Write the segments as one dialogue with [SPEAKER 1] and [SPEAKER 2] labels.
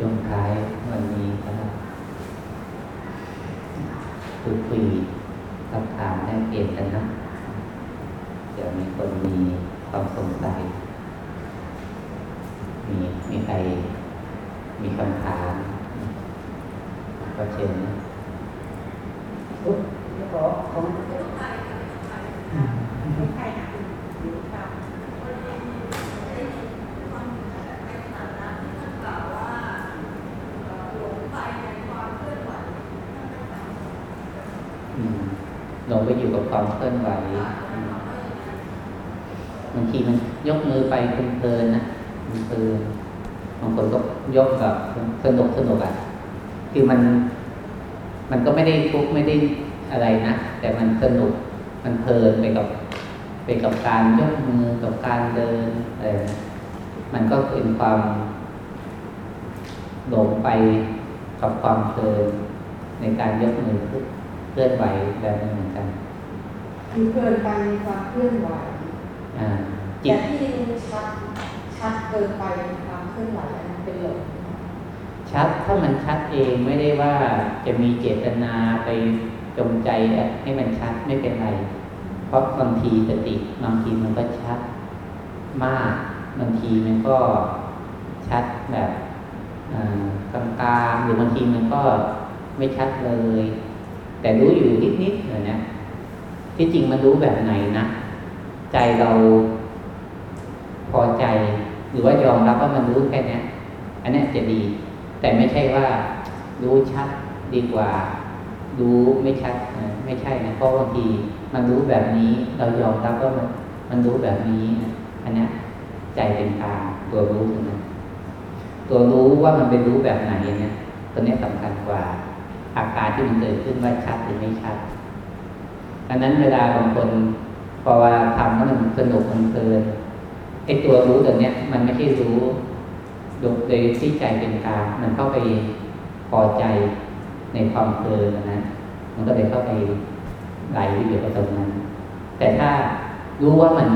[SPEAKER 1] ช่วงท้ายวันนี้ก็คุยคุยรับถามแลกเปลี่ยนกันนะ เดี๋ยวมีคนมีความสงสัย มีมีใครมีคำถามก็เชิญนะ
[SPEAKER 2] ขอของ
[SPEAKER 1] อืม ลงไปอยู่กับความเคลื่อนไหวบางทีมันยกมือไปเพลินๆนะเพลินบางคนก็ยกแบบสนุกสนุกอะคือมัน มันก็ไม่ได้ทุกข์ไม่ได้อะไรนะแต่มันสนุกมันเพลินไปกับ ไปกับการยกมือกับการเดินอะไรมันก็เป็นความหลงไปกับความเพลินในการยกมือ ลื่อนไหวแบบนี้เหมือนกัน
[SPEAKER 2] คือเกินไปในความเคลื่อนไหว
[SPEAKER 1] อ่าจิ
[SPEAKER 2] แต่
[SPEAKER 1] ต
[SPEAKER 2] ที่ชัดชัดเกินไปในความเคลื่อนไหวอันนั้นเป็นหลง
[SPEAKER 1] ชัดถ้ามันชัดเองไม่ได้ว่าจะมีเจตนาไปจงใจให้มันชัดไม่เป็นไร เพราะบางทีสติบางทีมันก็ชัดมากบางทีมันก็ชัดแบบอ่ากลางๆหรือบางทีมันก็ไม่ชัดเลย แต่รู้อยู่นิดๆเลยนะ ที่จริงมันรู้แบบไหนนะ ใจเราพอใจ หรือว่ายอมรับว่ามันรู้แค่นี้อันนี้จะดี แต่ไม่ใช่ว่ารู้ชัดดีกว่า รู้ไม่ชัดนะไม่ใช่นะเพราะบางทีมันรู้แบบนี้ เรายอมรับว่ามันมันรู้แบบนี้นะอันนี้ใจเป็นกลางตัวรู้ใช่ไหมตัวรู้ว่ามันเป็นรู้แบบไหนเนี่ยตัวนี้ยสำคัญกว่า อาการที่มันเกิดขึ้นว่าชัดหรือไม่ชัดดังนั้นเวลาบางคนพอว่าทำแล้วมันสนุกมันเพลินไอ้ตัวรู้ตัวเนี้ยมันไม่ใช่รู้ดยโดยที่ใจเป็นกลางมันเข้าไปพอใจในความเพลินนะมันก็เลยเข้าไปไหลไปอยู่กับตรงนั้น แต่ถ้ารู้ว่ามัน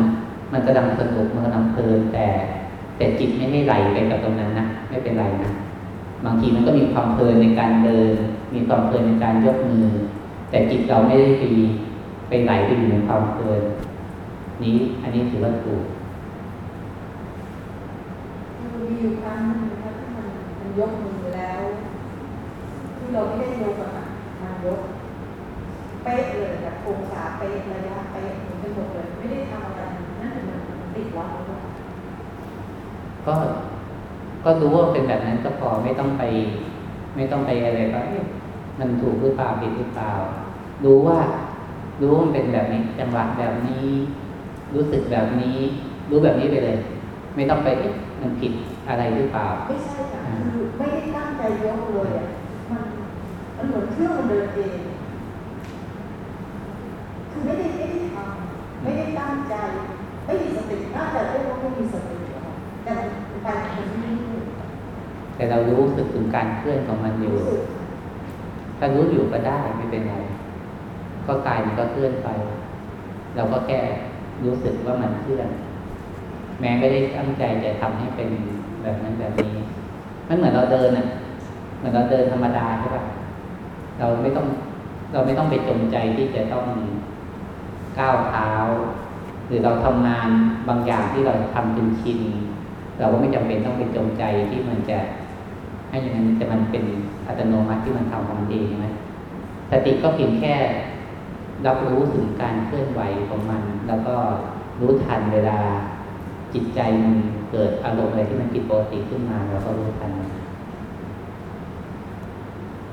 [SPEAKER 1] มันกำลังสนุกมันกำลังเพลินแต่แต่จิตไม่ให้ไหลไปกับตรงนั้นนะไม่เป็นไรนะบางทีมันก็มีความเพลินในการเดิน มีความเพลินในการยกมือ แต่จิตเราไม่ได้ไปไปไหลไปอยู่ในความเพลินนี้อันนี้ถือว่าถูก
[SPEAKER 2] มีอยู่ครั้งหนึงนะคะที่มันมันยกมือแล้วที่เราไม่ได้ยกอะค่ะมันยกเป๊ะเลยแบบองศาเป๊ะระยะเป๊ะเหมือนกันหมดเลยไม่ได้ทำอะไรนั่นคือมันติดวัดหรือเปล่า
[SPEAKER 1] ก็ก็รู้ว่าเป็นแบบนั้นก็พอไม่ต้องไป ไม่ต้องไปอะไรก็เอ๊ะ มันถูกหรือเปล่าผิดหรือเปล่า รู้ว่า รู้ว่ามันเป็นแบบนี้จังหวะแบบนี้ รู้สึกแบบนี้ รู้แบบนี้ไปเลย ไม่ต้องไปเอ๊ะมันผิดอะไรหรือเปล่า
[SPEAKER 2] ไม่ใช่ค่ะคือไม่ได้ตั้งใจยกเลยอะมันมันเหมือนเครื่องมันเดินเองคือไม่ได้ไม่ได้ทำไม่ได้ตั้งใจ ไม่มีสติน่าจะเรียกว่าไม่มีสติหรอกแต่มันไปมันไม่รู้
[SPEAKER 1] แต่เรารู้สึกถึงการเคลื่อนของมันอยู่
[SPEAKER 2] สึก
[SPEAKER 1] ถ้ารู้อยู่ก็ได้ไม่เป็นไร ก็กายมันก็เคลื่อนไป เราก็แค่รู้สึกว่ามันเคลื่อน แม้ไม่ได้ตั้งใจจะทำให้เป็นแบบนั้นแบบนี้ มันเหมือนเราเดินอะ เหมือนเราเดินธรรมดาใช่ป่ะเราไม่ต้อง เราไม่ต้องไปจงใจที่จะต้องก้าวเท้า หรือเราทำงานบางอย่างที่เราทำจนชินเราก็ไม่จำเป็นต้องไปจงใจที่มันจะ ให้อย่างนั้นแต่มันเป็นอัตโนมัติที่มันทำของมันเองใช่ไหมสติก็เพียงแค่รับรู้ถึงการเคลื่อนไหวของมัน แล้วก็รู้ทันเวลาจิตใจมันเกิดอารมณ์อะไรที่มันผิดปกติขึ้นมาเราก็รู้ทัน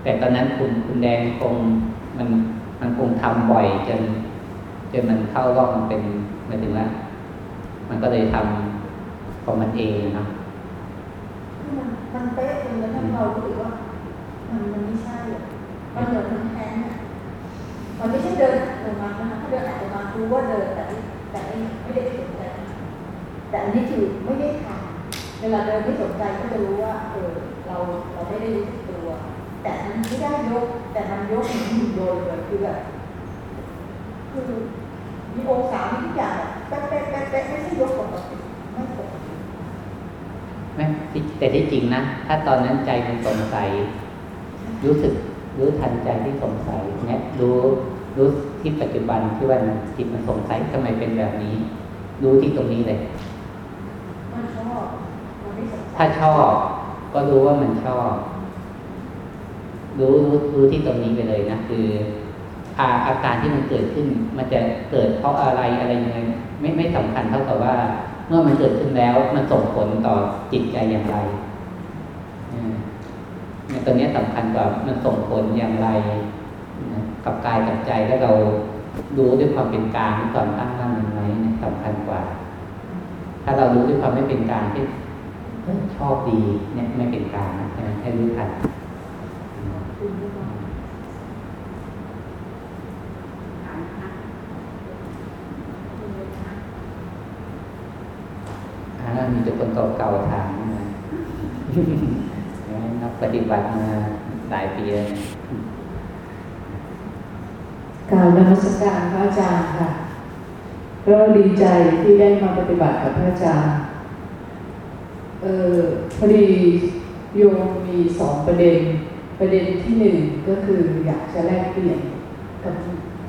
[SPEAKER 1] แต่ตอนนั้นคุณคุณแดงคงมันมันคงทำบ่อยจนจนมันเข้าร่อบมันเป็นหมายถึงว่ามันก็เลยทำของมันเองเนาะ
[SPEAKER 2] มันมันเป๊ะจนกระทั่งเรารู้สึกว่ามันมันไม่ใช่อะมันเหมือนมันแท้งมันไม่ใช่เดินอัตโนมัตินะคะถ้าเดินอัตโนมัติรู้ว่าเดินแต่แต่ไม่ไม่ได้สนใจแต่อันนี้คือไม่ได้ทำเวลาเดินไม่สนใจก็จะรู้ว่าเออเราเราไม่ได้รู้สึกตัว แต่มันไม่ได้ยก แต่มันยกเหมือนหุ่นโยนเลยคือแบบคือมีองศามีทุกอย่างอะเป๊ะเป๊ะเป๊ะไม่ใช่ยกปกติไม่ปกติ
[SPEAKER 1] แต่ที่จริงนะ ถ้าตอนนั้นใจมันสงสัย รู้สึกรู้ทันใจที่สงสัยเนี่ยรู้รู้ที่ปัจจุบันที่ว่าจิตมันสงสัยทำไมเป็นแบบนี้ รู้ที่ตรงนี้เลย
[SPEAKER 2] มันชอบมันไม่
[SPEAKER 1] ถ้าชอบ ก็รู้ว่ามันชอบ รู้รู้รู้ที่ตรงนี้ไปเลยนะคืออาอาการที่มันเกิดขึ้น มันจะเกิดเพราะอะไรอะไรยังไงไม่ไม่สำคัญเท่ากับว่า เมื่อมันเกิดขึ้นแล้วมันส่งผลต่อจิตใจอย่างไรอืมเนี่ยตัวเนี้ยสำคัญกว่ามันส่งผลอย่างไร กับกายกับใจแล้วเรารู้ด้วยความเป็นกลางก่อนตั้งมั่นอย่างไรเนี่ยสำคัญกว่า ถ้าเรารู้ด้วยความไม่เป็นกลางที่ชอบดีเนี่ยไม่เป็นกลางนะใช่ไหมให้รู้ทัน
[SPEAKER 2] คุณไมี
[SPEAKER 1] แต่คนเก่าๆถามนักปฏิบัติมาหลายปีแล้วเนี่ย
[SPEAKER 3] กาวนมัสการพระอาจารย์ค่ะก็ดีใจที่ได้มาปฏิบัติกับพระอาจารย์ เออพอดีโยมมีสองประเด็น ประเด็นที่หนึ่งก็คืออยากจะแลกเปลี่ยนกับ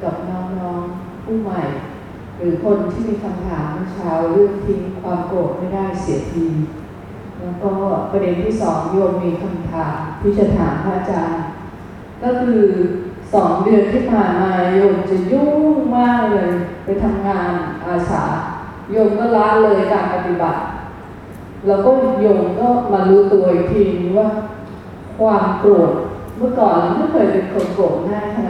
[SPEAKER 3] กับน้องๆผู้ใหม่ หรือคนที่มีคำถามเช้าเรื่องทิ้งความโกรธไม่ได้เสียที แล้วก็ประเด็นที่สองโยมมีคำถามที่จะถามพระอาจารย์ ก็คือสองเดือนที่ผ่านมาโยมจะยุ่งมากเลย ไปทำงานอาสาโยมก็ละเลยการปฏิบัติ แล้วก็โยมก็มารู้ตัวอีกทีนึงว่าความโกรธเมื่อก่อนเราไม่เคยเป็นคนโกรธง่ายขน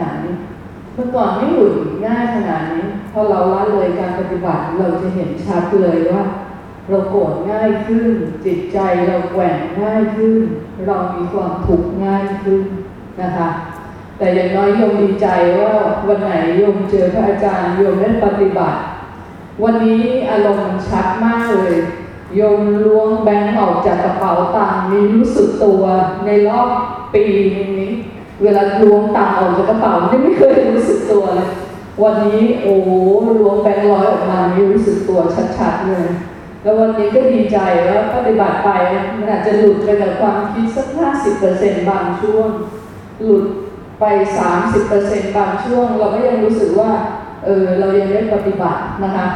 [SPEAKER 3] าด มื่อก่อนไม่หยุดง่ายขนาดนี้พอเราละเลยการปฏิบัติเราจะเห็นชัดเลยว่า เราโกรธง่ายขึ้น จิตใจเราแกว่งง่ายขึ้น เรามีความทุกข์ง่ายขึ้นนะคะ แต่อย่างน้อยโยมดีใจว่าวันไหนโยมเจอพระอาจารย์โยมได้ปฏิบัติ วันนี้อารมณ์ชัดมากเลยโยมล้วงแบงค์ออกจากกระเป๋าตังค์มีรู้สึกตัวในรอบปีนี้ เวลาล้วงตังออกจากกระเป๋าไม่เคยรู้สึกตัวเลยวันนี้โอ้ล้วงแบงค์ร้อยออกมานี่รู้สึกตัวชัดๆเลยแล้ววันนี้ก็ดีใจว่าปฏิบัติไปมันอาจจะหลุดไปกับความคิดสักห้าสิบเปอร์เซ็นบางช่วง หลุดไปสามสิบเปอร์เซ็นบางช่วง เราก็ยังรู้สึกว่าเออเรายังได้ปฏิบัตินะคะ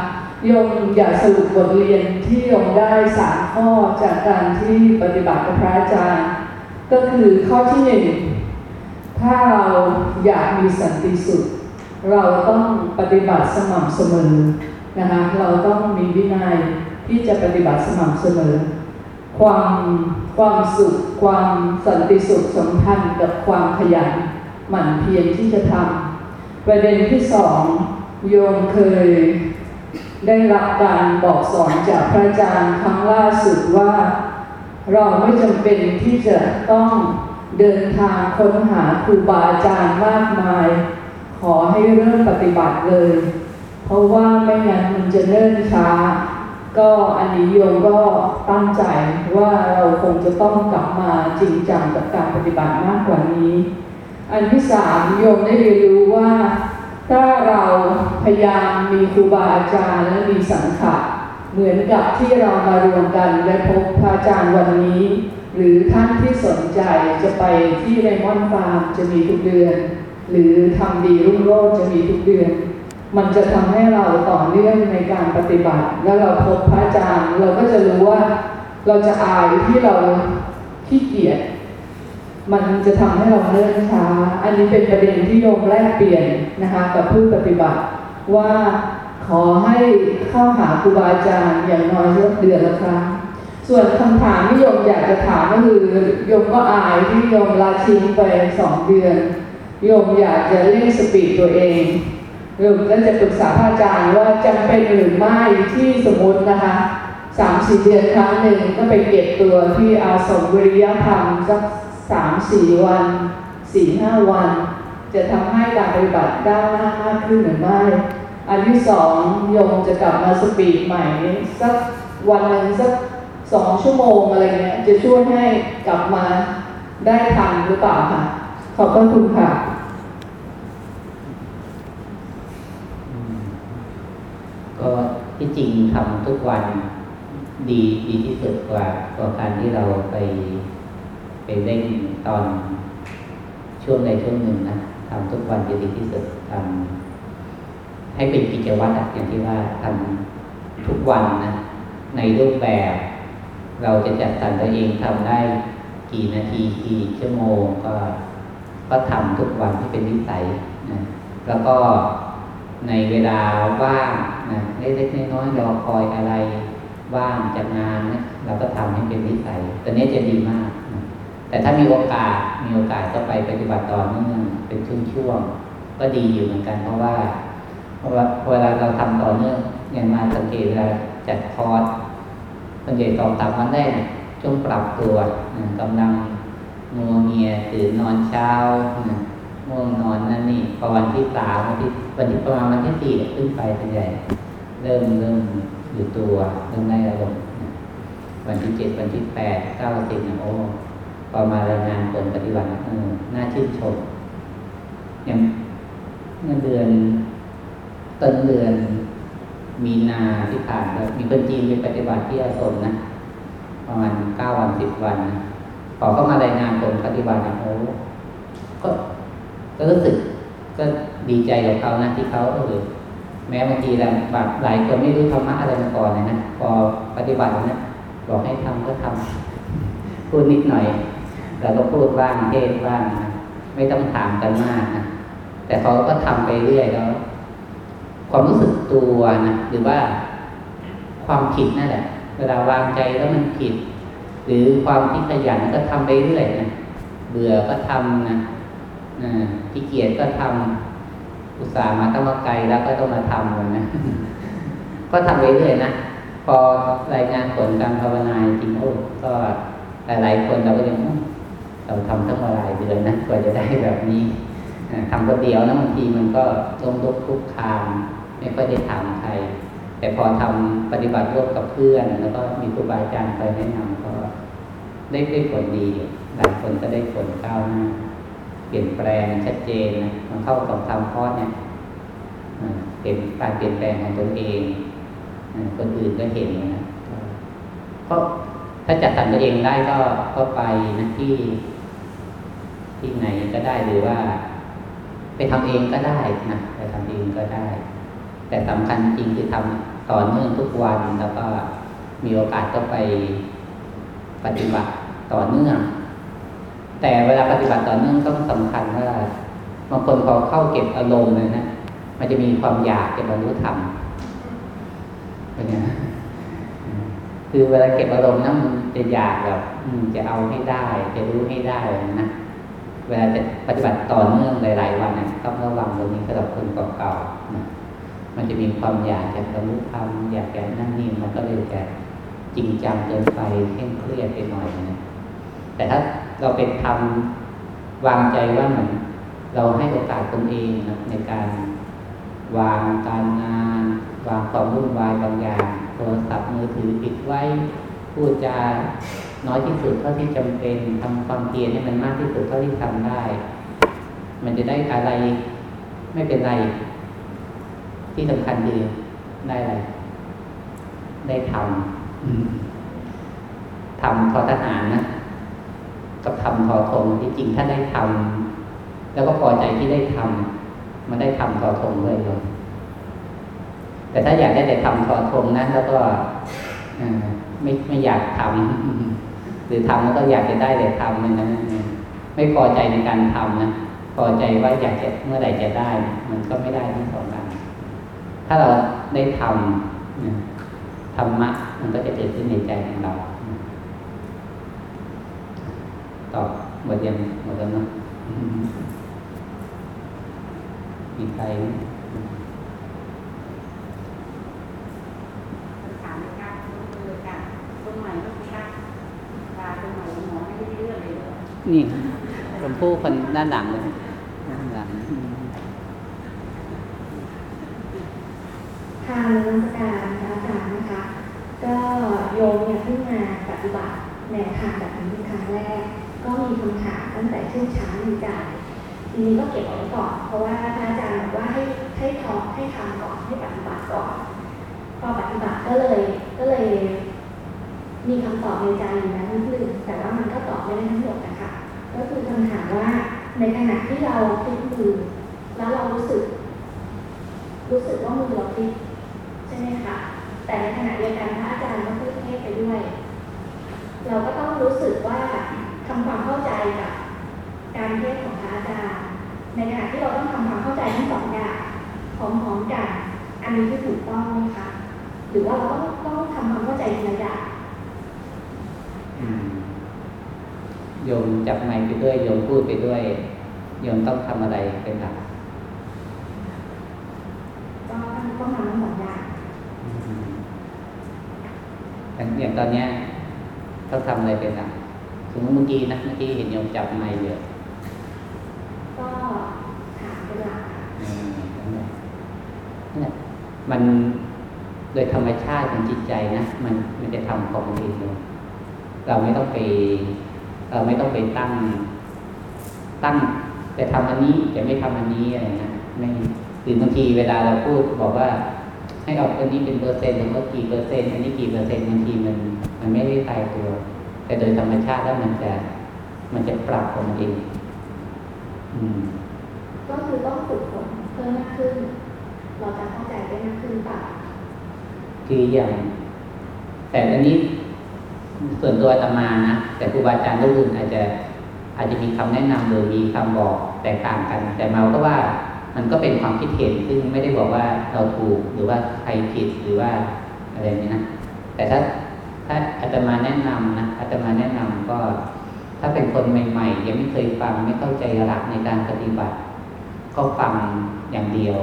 [SPEAKER 3] โยมอยากสรุปบทเรียนที่โยมได้สามข้อจากการที่ปฏิบัติกับพระอาจารย์ ก็คือข้อที่หนึ่ง ถ้าเราอยากมีสันติสุข เราต้องปฏิบัติสม่ำเสมอนะคะเราต้องมีวินัยที่จะปฏิบัติสม่ำเสมอ ความความสุข ความสันติสุขสัมพันธ์กับความขยันหมั่นเพียรที่จะทำประเด็นที่สองโยมเคยได้รับการบอกสอนจากพระอาจารย์ครั้งล่าสุดว่า เราไม่จำเป็นที่จะต้อง เดินทางค้นหาครูบาอาจารย์มากมาย ขอให้เริ่มปฏิบัติเลย เพราะว่าไม่งั้นมันจะเนิ่นช้า ก็อันนี้โยมก็ตั้งใจว่าเราคงจะต้องกลับมาจริงจังกับการปฏิบัติมากกว่านี้ อันที่สามโยมได้เรียนรู้ว่า ถ้าเราพยายามมีครูบาอาจารย์และมีสังขะ เหมือนกับที่เรามารวมกันและพบพระอาจารย์วันนี้ หรือท่านที่สนใจจะไปที่ไรมอนฟาร์มจะมีทุกเดือน หรือทำดีรุ่งโรจน์จะมีทุกเดือน มันจะทำให้เราต่อเนื่องในการปฏิบัติ แล้วเราพบพระอาจารย์เราก็จะรู้ว่าเราจะอายที่เราขี้เกียจมันจะทำให้เราเนิ่นช้า อันนี้เป็นประเด็นที่โยมแลกเปลี่ยนนะคะกับผู้ปฏิบัติว่า ขอให้เข้าหาครูบาอาจารย์อย่างน้อยสักเดือนละครั้งส่วนคำถามที่โยมอยากจะถามก็คือโยมก็อายที่โยมลาทิ้งไปสองเดือนโยมอยากจะเล่นสปีดตัวเองโยมก็จะปรึกษาพระอาจารย์ว่าจำเป็นหรือไม่ที่สมมตินะคะสามสี่เดือนครั้งหนึ่งก็ไปเก็บตัวที่อาสมวิริยธรรมสักสามสี่วันสี่ห้าวัน จะทำให้การปฏิบัติก้าวหน้ามากขึ้นหรือไม่ อันที่สองโยมจะกลับมาสปีดใหม่สักวันหนึ่งสักสองชั่วโมงอะไรเงี้ยจะช่วยให้กลับมาได้ทันหรือเปล่าค่ะ ขอบพระคุณค่ะ
[SPEAKER 1] ก็ที่จริงทำทุกวันดีดีที่สุดกว่ากว่าการที่เราไปไปเล่นตอนช่วงใดช่วงหนึ่งนะทำทุกวันจะดีที่สุดทำ ให้เป็นกิจวัตรอย่างที่ว่าทำทุกวันนะในรูปแบบ เราจะจัดสรรตัวเองทำได้กี่นาทีกี่ชั่วโมงก็ ก็ทำทุกวันที่เป็นนิสัยนะแล้วก็ในเวลาว่างนะเล็กๆน้อยๆรอคอยอะไรว่างจากงานนะเราก็ทำให้เป็นนิสัยตัวนี้จะดีมากนะแต่ถ้ามีโอกาสมีโอกาสก็ไปปฏิบัติต่อเนื่องเป็นช่วงๆก็ดีอยู่เหมือนกัน เพราะว่า เพราะว่าเวลาเราทำต่อเนื่องอย่างมาสังเกตเวลาจัดคอร์สสังเกตสองสามวันแรกช่วงปรับตัวนะกำลังงัวเงียตื่นนอนเช้าง่วงนอนนั่นนี่พอวันที่สามวันที่วันที่ประมาณวันที่สี่ขึ้นไปส่วนใหญ่เริ่มเริ่มอยู่ตัวเริ่มได้อารมณ์วันที่เจ็ดวันที่แปดเก้าสิบเนี่ยโอ้พอมารายงานผลปฏิบัติเออน่าชื่นชมอย่างเงินเดือน ต้นเดือนมีนาที่ผ่านมามีคนจีนไปปฏิบัติที่อาสมนะประมาณเก้าวันสิบวันนะพอเข้ามารายงานผลปฏิบัตินี่ยโอ้ก็ก็รู้สึกก็ดีใจกับเขานะที่เขาเออแม้บางทีแบบหลายคนไม่รู้ธรรมะอะไรมาก่อนเลยนะพอปฏิบัตินะบอกให้ทำก็ทำพูดนิดหน่อยแล้วก็พูดบ้างเทศบ้างนะไม่ต้องถามกันมากนะแต่เขาก็ทำไปเรื่อยแล้ว ความรู้สึกตัวนะหรือว่าความผิดนั่นแหละ เวลาวางใจแล้วมันผิด หรือความที่ขยันก็ทำไปเรื่อยนะเบื่อก็ทำนะขี้เกียจก็ทำอุตส่าห์มาตั้งมาไกลแล้วก็ต้องมาทำเลยนะก็ทำไปเรื่อยนะพอรายงานผลการภาวนาจริงโอ้ก็หลายๆคนเราก็ยังเราทำตั้งมาหลายเดือนนะกว่าจะได้แบบนี้ ทำคนเดียวนะบางทีมันก็ต้องลุกคุกคามไม่ค่อยได้ถามใคร แต่พอทำปฏิบัติร่วมกับเพื่อน แล้วก็มีครูบาอาจารย์คอยแนะนำก็ได้ได้ผลดีหลายคนก็ได้ผลก้าวหน้าเปลี่ยนแปลงชัดเจนนะมันเข้ากับทำคอเนี่ยเป็นการเปลี่ยนแปลงของตนเองคนอื่นก็เห็นนะก็ถ้าจัดสรรตัวเองได้ก็ก็ไปนะที่ที่ไหนก็ได้หรือว่า ไปทำเองก็ได้นะไปทำเองก็ได้ แต่สำคัญจริงคือทำต่อเนื่องทุกวันแล้วก็มีโอกาสก็ไปปฏิบัติต่อเนื่อง แต่เวลาปฏิบัติต่อเนื่องต้องสำคัญว่าบางคนพอเข้าเก็บอารมณ์เลยนะมันจะมีความอยากจะบรรลุธรรมเป็นไงคือเวลาเก็บอารมณ์นั้นมันจะอยากแบบจะเอาให้ได้ จะรู้ให้ได้นะ เวลาจะปฏิบัติต่อเนื่องหลาย ๆ วันนะต้องระวังตรงนี้สำหรับคนเก่าๆนะมันจะมีความอยากจะบรรลุธรรมอยากจะนั่นนี่มันก็เลยจะจริงจังเกินไปเคร่งเครียดไปหน่อยนะแต่ถ้าเราเป็นทำวางใจว่าเหมือนเราให้โอกาสตนเองนะในการวางการงาน วางความวุ่นวายบางอย่างโทรศัพท์มือถือปิดไว้พูดจา น้อยที่สุดเท่าที่จำเป็นทำความเพียรให้มันมากที่สุดเท่าที่ทำได้ มันจะได้อะไรไม่เป็นไร ที่สำคัญคือได้อะไร ได้ทำทำทอทหารนะกับทำทอทงที่จริงถ้าได้ทำแล้วก็พอใจที่ได้ทำมันได้ทำทอทงด้วยเลยแต่ถ้าอยากได้แต่ทำทอทงนะแล้วก็ไม่ไม่อยากทำ หรือทำแล้วก็อยากจะได้แต่ทำมันนะไม่พอใจในการทำนะพอใจว่าอยากจะเมื่อไหร่จะได้ มันก็ไม่ได้ทั้งสองกันถ้าเราได้ทำธรรมะมันก็จะเกิดขึ้นในใจของเราตอบหมดยังหมดแล้วเนาะมีใครไหม
[SPEAKER 4] ถามเลยค่ะรู้เลยค่ะคนใหม่ก็ไม่ได้ตาคนใหม่หมอไม่ได้เรื่องเลย
[SPEAKER 1] นี่ชมพู่คนด้านหลังเลยด้านหลัง
[SPEAKER 5] ทางนักการพระอาจารย์นะคะ ก็โยมเนี่ยเพิ่งมาปฏิบัติแนวทางแบบนี้เป็นครั้งแรก ก็มีคำถามตั้งแต่ช่วงเช้ามีใจทีนี้ก็เก็บเอาไว้ก่อน เพราะว่าพระอาจารย์บอกว่าให้ให้ทองให้ทำก่อนให้ปฏิบัติก่อนพอปฏิบัติก็เลยก็เลย มีคำตอบในใจอยู่นะนิดนึงแต่ว่ามันก็ตอบไม่ได้ทั้งหมดนะ ก็คือคำถามว่าในขณะที่เราพลิกมือแล้วเรารู้สึก รู้สึกว่ามือเราพลิกใช่ไหมคะแต่ในขณะเดียวกันพระอาจารย์ก็พูดเทศไปด้วย เราก็ต้องรู้สึกว่าทำความเข้าใจกับการเทศของพระอาจารย์ ในขณะที่เราต้องทำความเข้าใจทั้งสองอย่างพร้อมๆกัน อันนี้ที่ถูกต้องไหมคะหรือว่าเราต้องต้องทำความเข้าใจทีละอย่าง
[SPEAKER 1] อืม โยมจับไมค์ไปด้วยโยมพูดไปด้วยโยมต้องทำอะไรเป็นหลัก
[SPEAKER 5] ก็ต้องทำทั้งสองอย่าง
[SPEAKER 1] อืมอย่างตอนเนี้ยต้องทำอะไรเป็นหลักสมมติเมื่อกี้นะเมื่อกี้เห็นโยมจับไมค์เยอะ
[SPEAKER 5] ก็ถามเป็นหลักค่ะ
[SPEAKER 1] อืมนั่นแหละนั่นแหละมันโดยธรรมชาติของจิตใจนะมันมันจะทำของมันเองเลยเราไม่ต้องไป เราไม่ต้องไปตั้ง ตั้งจะทำอันนี้จะไม่ทำอันนี้อะไรนะไม่หรือบางทีเวลาเราพูดบอกว่า ให้ออกอันนี้เป็นเปอร์เซ็นต์หรือว่ากี่เปอร์เซ็นต์อันนี้กี่เปอร์เซ็นต์บางทีมันมันไม่ได้ตายตัว แต่โดยธรรมชาติแล้วมันจะมันจะปรับของมันเองอืม
[SPEAKER 5] ก็คือต้องฝึกฝนเพิ่มมากขึ้น เราจะเข้าใจได้มากขึ้นเปล่า
[SPEAKER 1] คืออย่าง แต่อันนี้ ส่วนตัวอาตมานะแต่ครูบาอาจารย์รูปอื่นอาจจะอาจจะมีคำแนะนำหรือมีคำบอกแตกต่างกัน แต่มาก็ว่ามันก็เป็นความคิดเห็นซึ่งไม่ได้บอกว่าเราถูกหรือว่าใครผิดหรือว่าอะไรนี้นะแต่ถ้าถ้าอาตมาแนะนำนะอาตมาแนะนำก็ ถ้าเป็นคนใหม่ ๆ ยังไม่เคยฟังไม่เข้าใจหลักในการปฏิบัติ ก็ฟังอย่างเดียว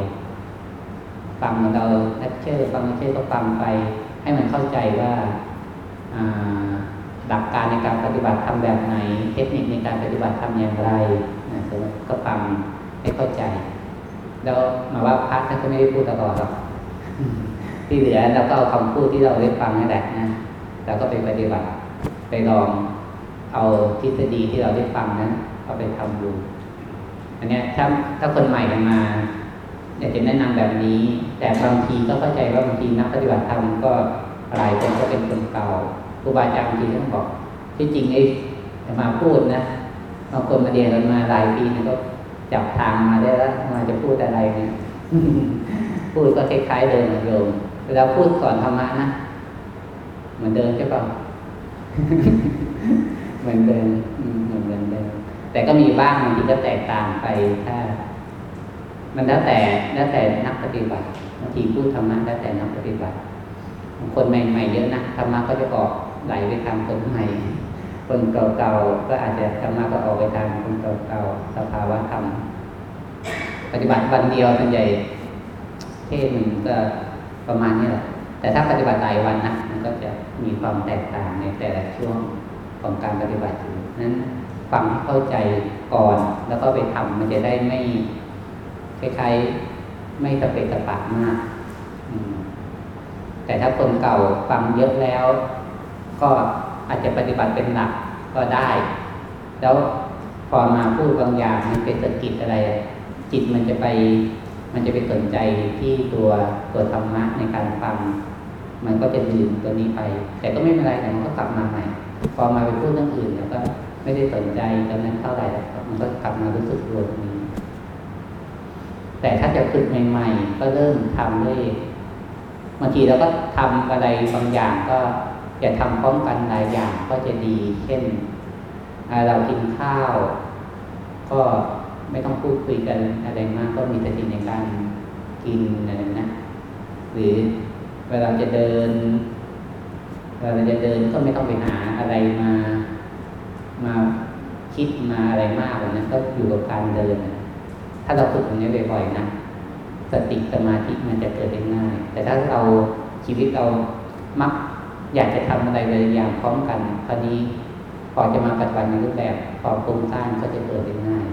[SPEAKER 1] ฟังเราเลคเชอร์ฟังเลคเชอร์ก็ฟังไป ให้มันเข้าใจว่า หลักการในการปฏิบัติทำแบบไหน เทคนิคในการปฏิบัติทำอย่างไรนะก็ฟังให้เข้าใจ แล้วมาว่าพระท่านก็ไม่ได้พูดตลอดหรอกที่เหลือเราก็เอาคำพูดที่เราได้ฟังนั่นแหละนะเราก็ไปปฏิบัติไปลองเอาทฤษฎีที่เราได้ฟังนั้นเอาไปทำดู อันนี้ถ้าถ้าคนใหม่กันมาอยากจะแนะนำแบบนี้ แต่บางทีก็เข้าใจว่าบางทีนักปฏิบัติธรรมก็หลายคนก็เป็นคนเก่า ครูบาอาจารย์บางทีท่านบอก ที่จริงไอ้มาพูดนะบางคนมาเรียนกันมาหลายปีนะก็จับทางมาได้แล้วมาจะพูดอะไรเนี่ยพูดก็คล้ายๆเดิมนโยมเวลาพูดสอนธรรมะนะเหมือนเดิมใช่ป่าเหมือนเดิมอืมเหมือนเดิมเดิมแต่ก็มีบ้างบางทีก็แตกต่างไปถ้ามันแล้วแต่แล้วแต่นักปฏิบัติบางทีพูดธรรมะแล้วแต่นักปฏิบัติคนใหม่ๆเยอะนะธรรมะก็จะออก ไหลไปทางคนใหม่ คนเก่าๆก็อาจจะธรรมะก็ออกไปทางคนเก่าๆสภาวะธรรมปฏิบัติวันเดียวส่วนใหญ่เทศมันก็ประมาณนี้แหละแต่ถ้าปฏิบัติหลายวันนะมันก็จะมีความแตกต่างในแต่ละช่วงของการปฏิบัติอยู่นั้นฟังให้เข้าใจก่อนแล้วก็ไปทำมันจะได้ไม่คล้ายๆไม่สเปกสปะมากแต่ถ้าคนเก่าฟังเยอะแล้ว ก็อาจจะปฏิบัติเป็นหลักก็ได้ แล้วพอมาพูดบางอย่างมันเป็นสกิดอะไร จิตมันจะไป มันจะไปสนใจที่ตัวตัวธรรมะในการฟัง มันก็จะลืมตัวนี้ไป แต่ก็ไม่เป็นไรแต่มันก็กลับมาใหม่ พอมาไปพูดเรื่องอื่นแล้วก็ไม่ได้สนใจตรงนั้นเท่าไหร่แล้วมันก็กลับมารู้สึกตัวตรงนี้ แต่ถ้าจะฝึกใหม่ๆ ก็เริ่มทำด้วยบางทีเราก็ทำอะไรบางอย่างก็ อย่าทำพร้อมกันหลายอย่างก็จะดี เช่นเรากินข้าว ก็ไม่ต้องพูดคุยกันอะไรมาก ก็มีสติในการกินอะไรนะหรือเวลาจะเดินเวลาจะเดินก็ไม่ต้องไปหาอะไรมามาคิดมาอะไรมากว่านั้นก็อยู่กับการเดิน ถ้าเราฝึกอย่างนี้บ่อยๆนะสติสมาธิมันจะเกิดได้ง่าย แต่ถ้าเราชีวิตเรามัก อยากจะทำอะไรหลายอย่างพร้อมกันคราวนี้พอจะมาปฏิบัติในรูปแบบความปรุงสร้างก็จะเกิดได้ง่าย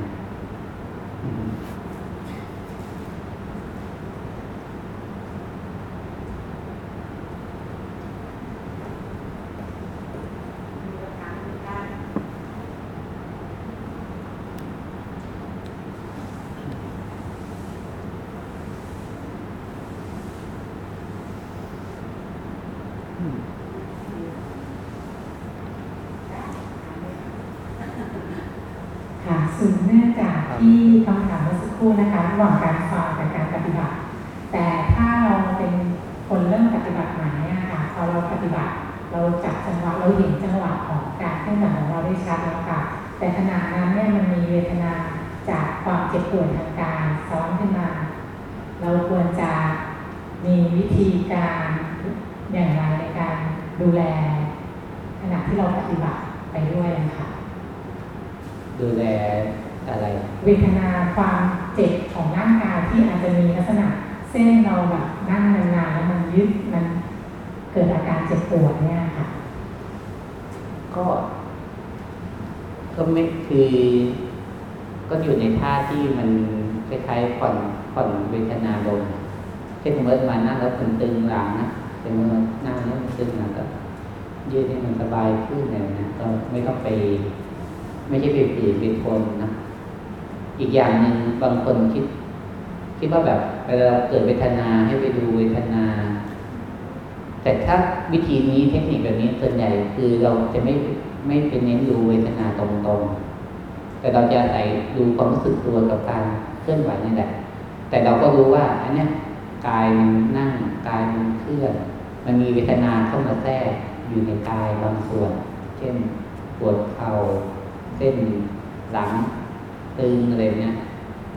[SPEAKER 1] อืม
[SPEAKER 4] มีคำถามเหมือนกัน
[SPEAKER 1] อ
[SPEAKER 6] ถึงเนื่องจากที่คำถามเมื่อสักครู่นะคะระหว่างการฟังกับการปฏิบัติ แต่ถ้าเราเป็นคนเริ่มปฏิบัติใหม่เนี่ยค่ะพอเราปฏิบัติ เราจับจังหวะเราเห็นจังหวะของการเคลื่อนไหวของเราได้ชัดแล้วค่ะ แต่ขณะนั้นเนี่ยมันมีเวทนาจากความเจ็บปวดทางกายซ้อนขึ้นมา เราควรจะมีวิธีการอย่างไรในการดูแล ขณะที่เราปฏิบัติไปด้วยนะคะ
[SPEAKER 1] ดูแลอะไร
[SPEAKER 6] เวทนาความเจ็บของร่างกายที่อาจจะมีลักษณะเส้นเราแบบนั่งนานๆแล้วมัน ยึดมันเกิดอาการเจ็บปวดเนี่ยค่ะ
[SPEAKER 1] ก็ ก็ไม่คือ ก็อยู่ในท่าที่มันคล้ายๆผ่อนผ่อนเวทนาลงเช่นสมมติมานั่งแล้วตึงหลังนะสมมตินั่งแล้วมันตึงหลังก็ยืดให้มันสบายขึ้นเลยนะก็ไม่ต้องไป ไม่ใช่ไปฝืนไปทนนะอีกอย่างหนึ่งบางคนคิด คิดว่าแบบเวลาเกิดเวทนาให้ไปดูเวทนา แต่ถ้าวิธีนี้เทคนิคแบบนี้ส่วนใหญ่คือเราจะไม่ไม่เป็นเน้นดูเวทนาตรงๆ แต่เราจะใส่ดูความรู้สึกตัวกับการเคลื่อนไหวนี่แหละ แต่เราก็รู้ว่าอันเนี้ยกายมันนั่งกายมันเคลื่อน มันมีเวทนาเข้ามาแทรกอยู่ในกายบางส่วน เช่นปวดเข่าเส้นหลังตึงอะไรเนี้ย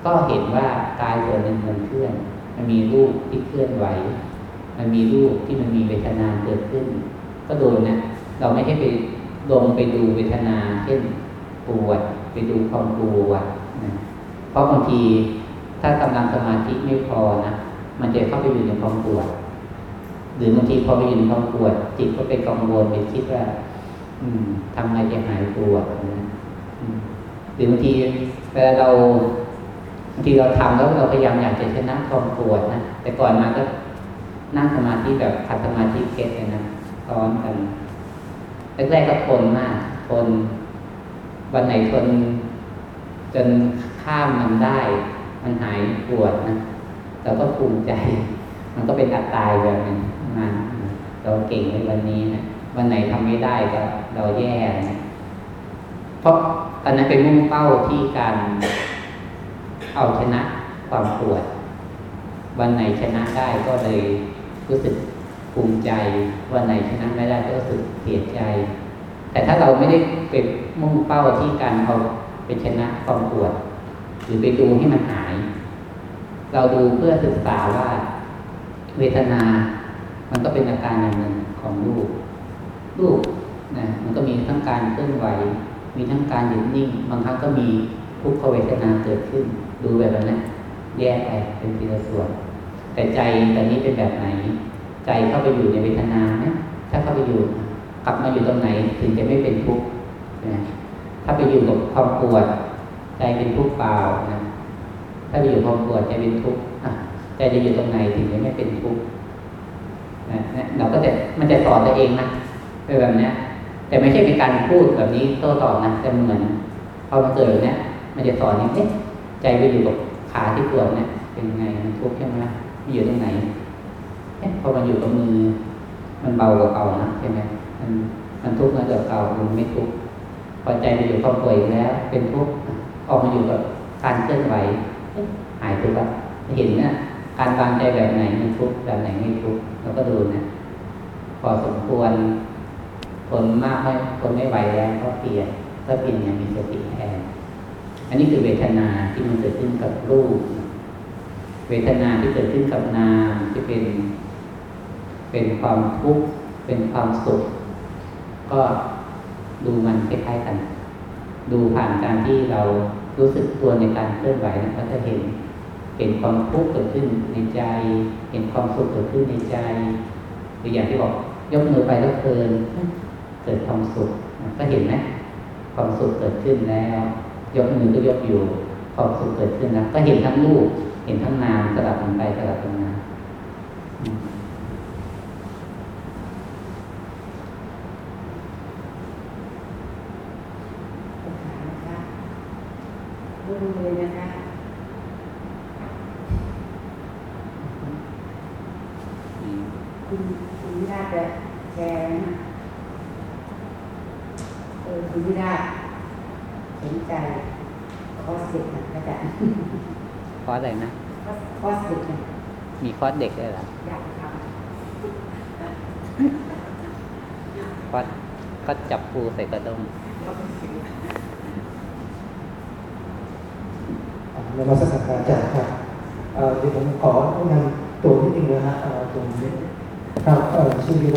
[SPEAKER 1] ก็เห็นว่ากายส่วนหนึ่งมันเคลื่อน มันมีรูปที่เคลื่อนไหว มันมีรูปที่มันมีเวทนาเกิดขึ้น ก็โดนนะเราไม่ให้ไปลงไปดูเวทนา เช่นปวดไปดูความปวดนะเพราะบางทีถ้ากำลังสมาธิไม่พอนะมันจะเข้าไปอยู่ในความปวด หรือบางทีพอไปอยู่ในความปวด จิตก็ไปกังวลไปคิดว่า อืมทำไงจะหายปวดนะหรือบางทีเวลาเราบางทีเราทำแล้วเราพยายามอยากจะชนะความปวดนะแต่ก่อนมาก็ นั่งสมาธิแบบขัดสมาธิเพชรเลยนะซ้อนกันแรกๆก็ทนมากทนวันไหนทนจนข้ามมันได้ มันหายปวดนะเราก็ภูมิใจ มันก็เป็นอัตตายแบบนึงมาเราเก่งในวันนี้นะวันไหนทำไม่ได้ก็เราแย่นะเพราะตอนนั้นเป็นมุ่งเป้าที่การเอาชนะความปวด วันไหนชนะได้ก็เลย รู้สึกภูมิใจวันไหนชนะไม่ได้ก็รู้สึกเสียใจ แต่ถ้าเราไม่ได้เป็นมุ่งเป้าที่การเอาไปชนะความปวด หรือไปดูให้มันหาย เราดูเพื่อศึกษาว่าเวทนา มันก็เป็นอาการอย่างหนึ่งของรูปรูปนะมันก็มีทั้งการเคลื่อนไหว มีทั้งการหยุดนิ่ง บางครั้งก็มีทุกขเวทนาเกิดขึ้น ดูแบบนั้นนะแยกไปเป็นทีละส่วน แต่ใจตอนนี้เป็นแบบไหน ใจเข้าไปอยู่ในเวทนาไหมถ้าเข้าไปอยู่กลับมาอยู่ตรงไหนถึงจะไม่เป็นทุกข์นะถ้าไปอยู่กับความปวด ใจเป็นทุกข์เปล่านะถ้าไปอยู่ความปวดใจเป็นทุกข์ใจจะอยู่ตรงไหนถึงจะไม่เป็นทุกข์นะนะเราก็จะมันจะสอนตัวเองนะเป็นแบบนี้แต่ไม่ใช่เป็นการพูดแบบนี้โต้ตอบนะแต่เหมือนพอมันเกิดแบบเนี้ยมันจะสอนนี่เอ๊ะใจไปอยู่กับขาที่ปวดเนี่ยเป็นไงมันทุกข์ใช่ไหม อยู่ตรงไหนเอ๊ะพอมันอยู่กับมือ มันเบากว่าเก่านะใช่ไหมมันมันทุกข์น้อยกว่าเก่ามันไม่ทุกข์พอใจไปอยู่ความป่วยแล้ว เป็นทุกข์ออกมาอยู่กับการเคลื่อนไหวเอ๊ะหายทุกข์ละเห็นนะการวางใจแบบไหนมันทุกข์แบบไหนไม่ทุกข์เราก็ดูนะพอสมควรทนมากไม่ทนไม่ไหวแล้วก็เปลี่ยนก็เปลี่ยนอย่างมีสติแทนอันนี้คือเวทนาที่มันเกิดขึ้นกับรูปเวทนาที่เกิดขึ้นกับนามที่เป็น เป็นความทุกข์เป็นความสุข ก็ดูมันคล้ายๆกัน ดูผ่านการที่เรารู้สึกตัวในการเคลื่อนไหวนะก็จะเห็นเห็นความทุกข์เกิดขึ้นในใจ เห็นความสุขเกิดขึ้นในใจหรืออย่างที่บอกยกมือไปแล้วเพลินเกิดความสุขก็เห็นไหมความสุขเกิดขึ้นแล้ว ยกมือก็ยกอยู่ ความสุขเกิดขึ้นแล้วก็เห็นทั้งรูป เห็นทั้งนามสลับกันไปสลับกันมา
[SPEAKER 4] ดูเลยนะคะ
[SPEAKER 1] อืม
[SPEAKER 4] คุณคุณวิราชจะแชร์นะเออคุณวิราชสนใจ คอร์สเด็กนะอาจารย์
[SPEAKER 1] คอร์สอะไรนะ
[SPEAKER 4] คอร์สเด็กนะ
[SPEAKER 1] มีค อร์สเด็กได้หรอ
[SPEAKER 4] อ
[SPEAKER 1] คอร์สก็จับปูใส่กระด้ง
[SPEAKER 7] ในมาสักการอาจารย์ครับเดี๋ยวผมขอแนะนำตัวนิดนึงนะฮะตรงนี้ครับชื่อว่า